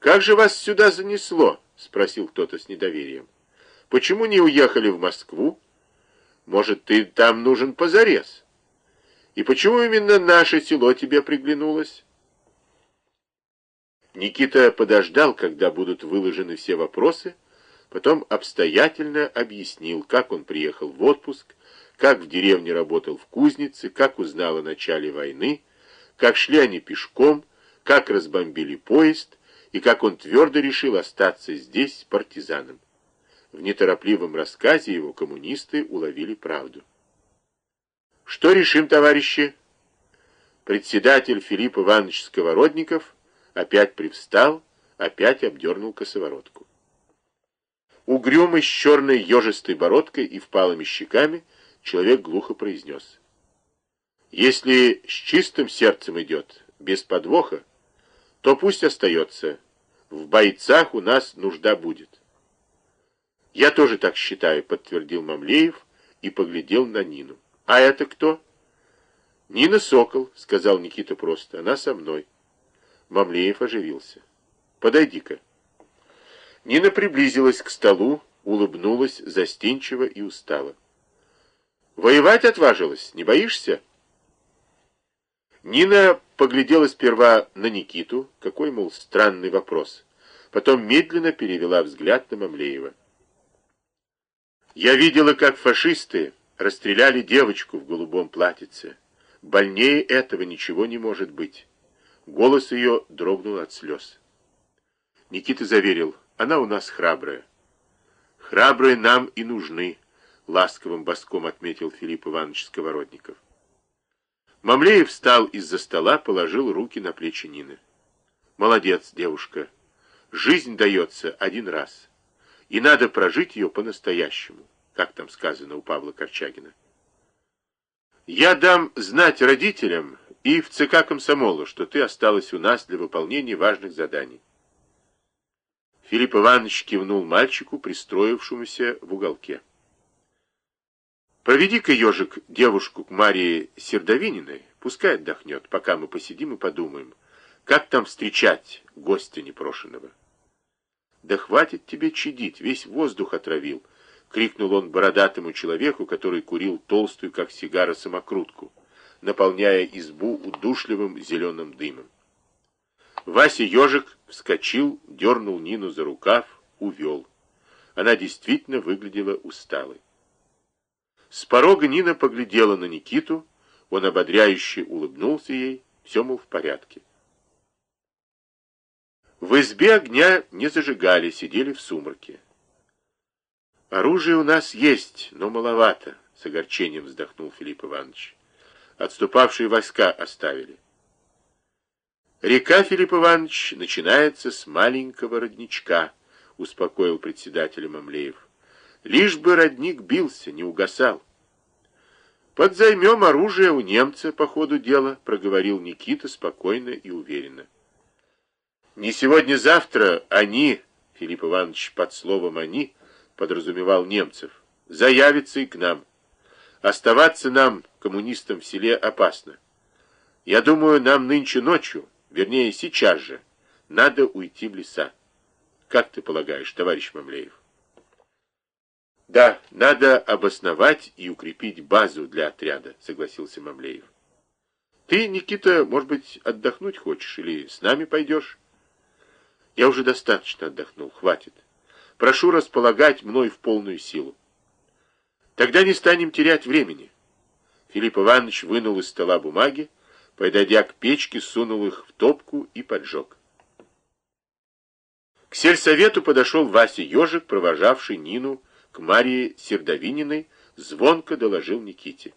«Как же вас сюда занесло?» — спросил кто-то с недоверием. «Почему не уехали в Москву? Может, ты там нужен позарез? И почему именно наше село тебе приглянулось?» Никита подождал, когда будут выложены все вопросы, потом обстоятельно объяснил, как он приехал в отпуск, как в деревне работал в кузнице, как узнал о начале войны, как шли они пешком, как разбомбили поезд и как он твердо решил остаться здесь партизаном. В неторопливом рассказе его коммунисты уловили правду. «Что решим, товарищи?» Председатель Филипп Иванович Сковородников опять привстал, опять обдернул косоворотку. Угрюмый, с черной ежистой бородкой и впалыми щеками, человек глухо произнес. «Если с чистым сердцем идет, без подвоха, то пусть остается. В бойцах у нас нужда будет». «Я тоже так считаю», — подтвердил Мамлеев и поглядел на Нину. «А это кто?» «Нина Сокол», — сказал Никита просто, — «она со мной». Мамлеев оживился. «Подойди-ка». Нина приблизилась к столу, улыбнулась застенчиво и устала. Воевать отважилась, не боишься? Нина поглядела сперва на Никиту, какой, мол, странный вопрос. Потом медленно перевела взгляд на Мамлеева. Я видела, как фашисты расстреляли девочку в голубом платьице. Больнее этого ничего не может быть. Голос ее дрогнул от слез. Никита заверил, она у нас храбрая. Храбрые нам и нужны ласковым боском отметил Филипп Иванович Сковородников. Мамлеев встал из-за стола, положил руки на плечи Нины. Молодец, девушка. Жизнь дается один раз. И надо прожить ее по-настоящему, как там сказано у Павла Корчагина. Я дам знать родителям и в ЦК комсомола, что ты осталась у нас для выполнения важных заданий. Филипп Иванович кивнул мальчику, пристроившемуся в уголке. Проведи-ка, ежик, девушку к Марии Сердовининой, пускай отдохнет, пока мы посидим и подумаем, как там встречать гостя непрошенного. Да хватит тебе чадить, весь воздух отравил, крикнул он бородатому человеку, который курил толстую, как сигара, самокрутку, наполняя избу удушливым зеленым дымом. Вася ежик вскочил, дернул Нину за рукав, увел. Она действительно выглядела усталой. С порога Нина поглядела на Никиту, он ободряюще улыбнулся ей, все, мол, в порядке. В избе огня не зажигали, сидели в сумраке. «Оружие у нас есть, но маловато», — с огорчением вздохнул Филипп Иванович. «Отступавшие войска оставили». «Река, Филипп Иванович, начинается с маленького родничка», — успокоил председатель Мамлеев. Лишь бы родник бился, не угасал. «Подзаймем оружие у немца по ходу дела», — проговорил Никита спокойно и уверенно. «Не сегодня-завтра они, Филипп Иванович под словом «они», подразумевал немцев, заявятся и к нам. Оставаться нам, коммунистам в селе, опасно. Я думаю, нам нынче ночью, вернее, сейчас же, надо уйти в леса. Как ты полагаешь, товарищ Мамлеев? Да, надо обосновать и укрепить базу для отряда, согласился Мамлеев. Ты, Никита, может быть, отдохнуть хочешь или с нами пойдешь? Я уже достаточно отдохнул, хватит. Прошу располагать мной в полную силу. Тогда не станем терять времени. Филипп Иванович вынул из стола бумаги, подойдя к печке, сунул их в топку и поджег. К сельсовету подошел Вася Ежик, провожавший Нину к Марии Сердовининой, звонко доложил Никите.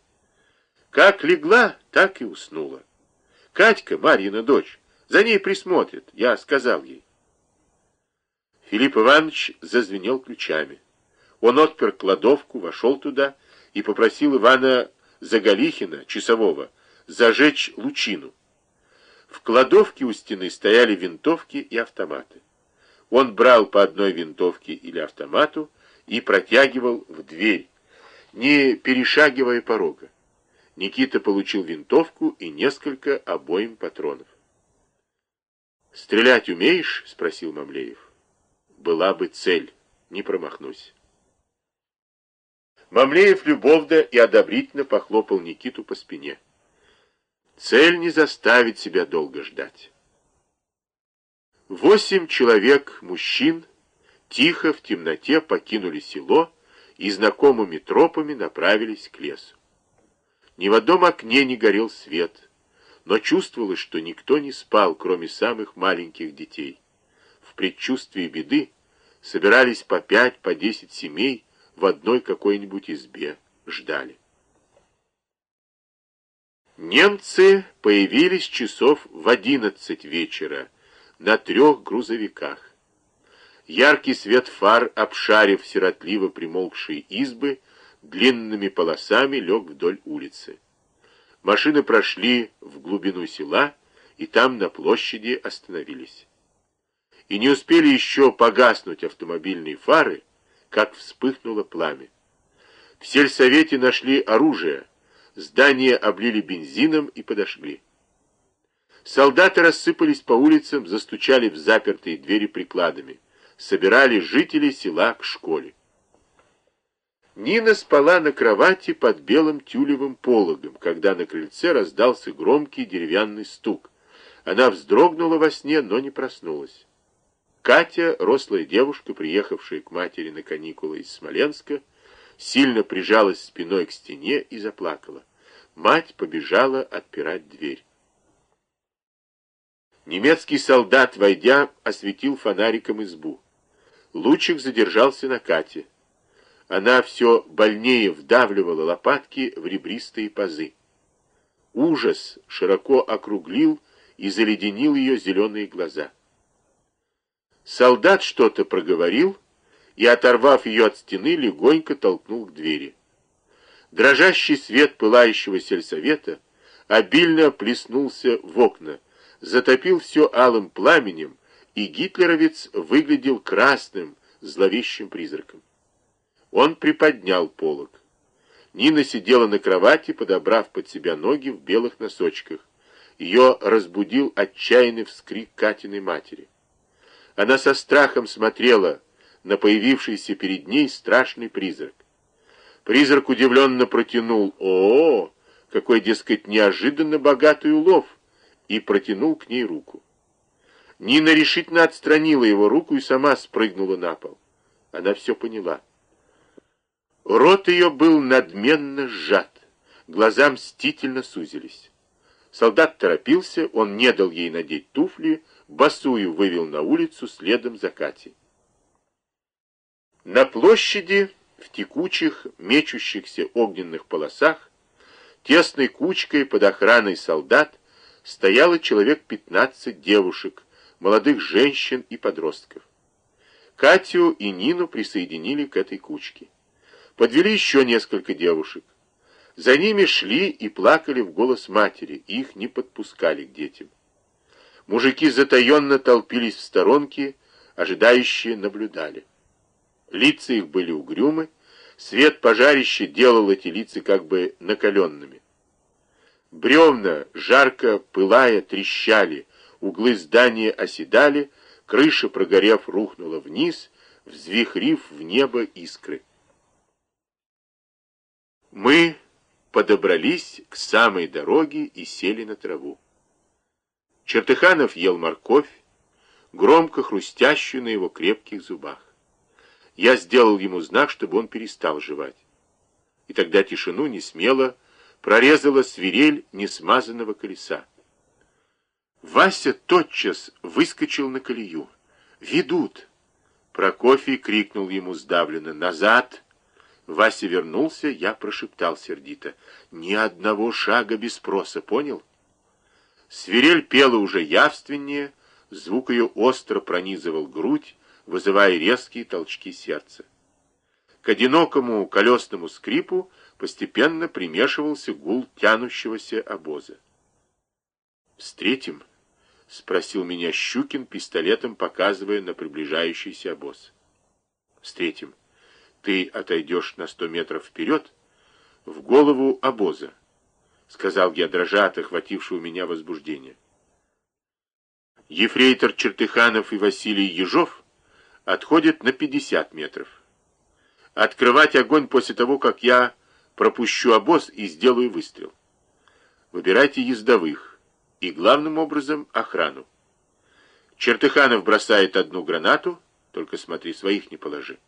Как легла, так и уснула. Катька, Марьина дочь, за ней присмотрит, я сказал ей. Филипп Иванович зазвенел ключами. Он отпер кладовку, вошел туда и попросил Ивана Заголихина, часового, зажечь лучину. В кладовке у стены стояли винтовки и автоматы. Он брал по одной винтовке или автомату, и протягивал в дверь, не перешагивая порога. Никита получил винтовку и несколько обоим патронов. «Стрелять умеешь?» — спросил Мамлеев. «Была бы цель, не промахнусь». Мамлеев любовно и одобрительно похлопал Никиту по спине. Цель не заставит себя долго ждать. Восемь человек, мужчин, тихо в темноте покинули село и знакомыми тропами направились к лесу. Ни в одном окне не горел свет, но чувствовалось, что никто не спал, кроме самых маленьких детей. В предчувствии беды собирались по пять, по десять семей в одной какой-нибудь избе, ждали. Немцы появились часов в одиннадцать вечера на трех грузовиках. Яркий свет фар, обшарив сиротливо примолкшие избы, длинными полосами лег вдоль улицы. Машины прошли в глубину села, и там на площади остановились. И не успели еще погаснуть автомобильные фары, как вспыхнуло пламя. В сельсовете нашли оружие, здание облили бензином и подошли. Солдаты рассыпались по улицам, застучали в запертые двери прикладами, собирали жителей села к школе. Нина спала на кровати под белым тюлевым пологом, когда на крыльце раздался громкий деревянный стук. Она вздрогнула во сне, но не проснулась. Катя, рослая девушка, приехавшая к матери на каникулы из Смоленска, сильно прижалась спиной к стене и заплакала. Мать побежала отпирать дверь. Немецкий солдат, войдя, осветил фонариком избу. Лучик задержался на Кате. Она все больнее вдавливала лопатки в ребристые пазы. Ужас широко округлил и заледенил ее зеленые глаза. Солдат что-то проговорил и, оторвав ее от стены, легонько толкнул к двери. Дрожащий свет пылающего сельсовета обильно плеснулся в окна, затопил все алым пламенем, и гитлеровец выглядел красным, зловещим призраком. Он приподнял полог. Нина сидела на кровати, подобрав под себя ноги в белых носочках. Ее разбудил отчаянный вскрик Катиной матери. Она со страхом смотрела на появившийся перед ней страшный призрак. Призрак удивленно протянул «О, -о какой, дескать, неожиданно богатый улов!» и протянул к ней руку. Нина решительно отстранила его руку и сама спрыгнула на пол. Она все поняла. Рот ее был надменно сжат, глаза мстительно сузились. Солдат торопился, он не дал ей надеть туфли, босую вывел на улицу следом за Катей. На площади, в текучих, мечущихся огненных полосах, тесной кучкой под охраной солдат стояло человек пятнадцать девушек, молодых женщин и подростков. Катю и Нину присоединили к этой кучке подвели еще несколько девушек. За ними шли и плакали в голос матери, их не подпускали к детям. Мужики затаенно толпились в сторонке, ожидающие наблюдали. Лица их были угрюмы, свет пожарища делал эти лица как бы накаленными. Бревна, жарко пылая, трещали, углы здания оседали, крыша, прогорев, рухнула вниз, взвихрив в небо искры. Мы подобрались к самой дороге и сели на траву. Чертыханов ел морковь, громко хрустящую на его крепких зубах. Я сделал ему знак, чтобы он перестал жевать. И тогда тишину не смело прорезала свирель несмазанного колеса. Вася тотчас выскочил на колею. «Ведут!» Прокофий крикнул ему сдавленно «Назад!» Вася вернулся, я прошептал сердито. Ни одного шага без спроса, понял? Свирель пела уже явственнее, звук ее остро пронизывал грудь, вызывая резкие толчки сердца. К одинокому колесному скрипу постепенно примешивался гул тянущегося обоза. «Встретим?» — спросил меня Щукин, пистолетом показывая на приближающийся обоз. «Встретим» ты отойдешь на сто метров вперед, в голову обоза, — сказал я, дрожа от охватившего меня возбуждения. Ефрейтор Чертыханов и Василий Ежов отходят на 50 метров. Открывать огонь после того, как я пропущу обоз и сделаю выстрел. Выбирайте ездовых и, главным образом, охрану. Чертыханов бросает одну гранату, только смотри, своих не положи.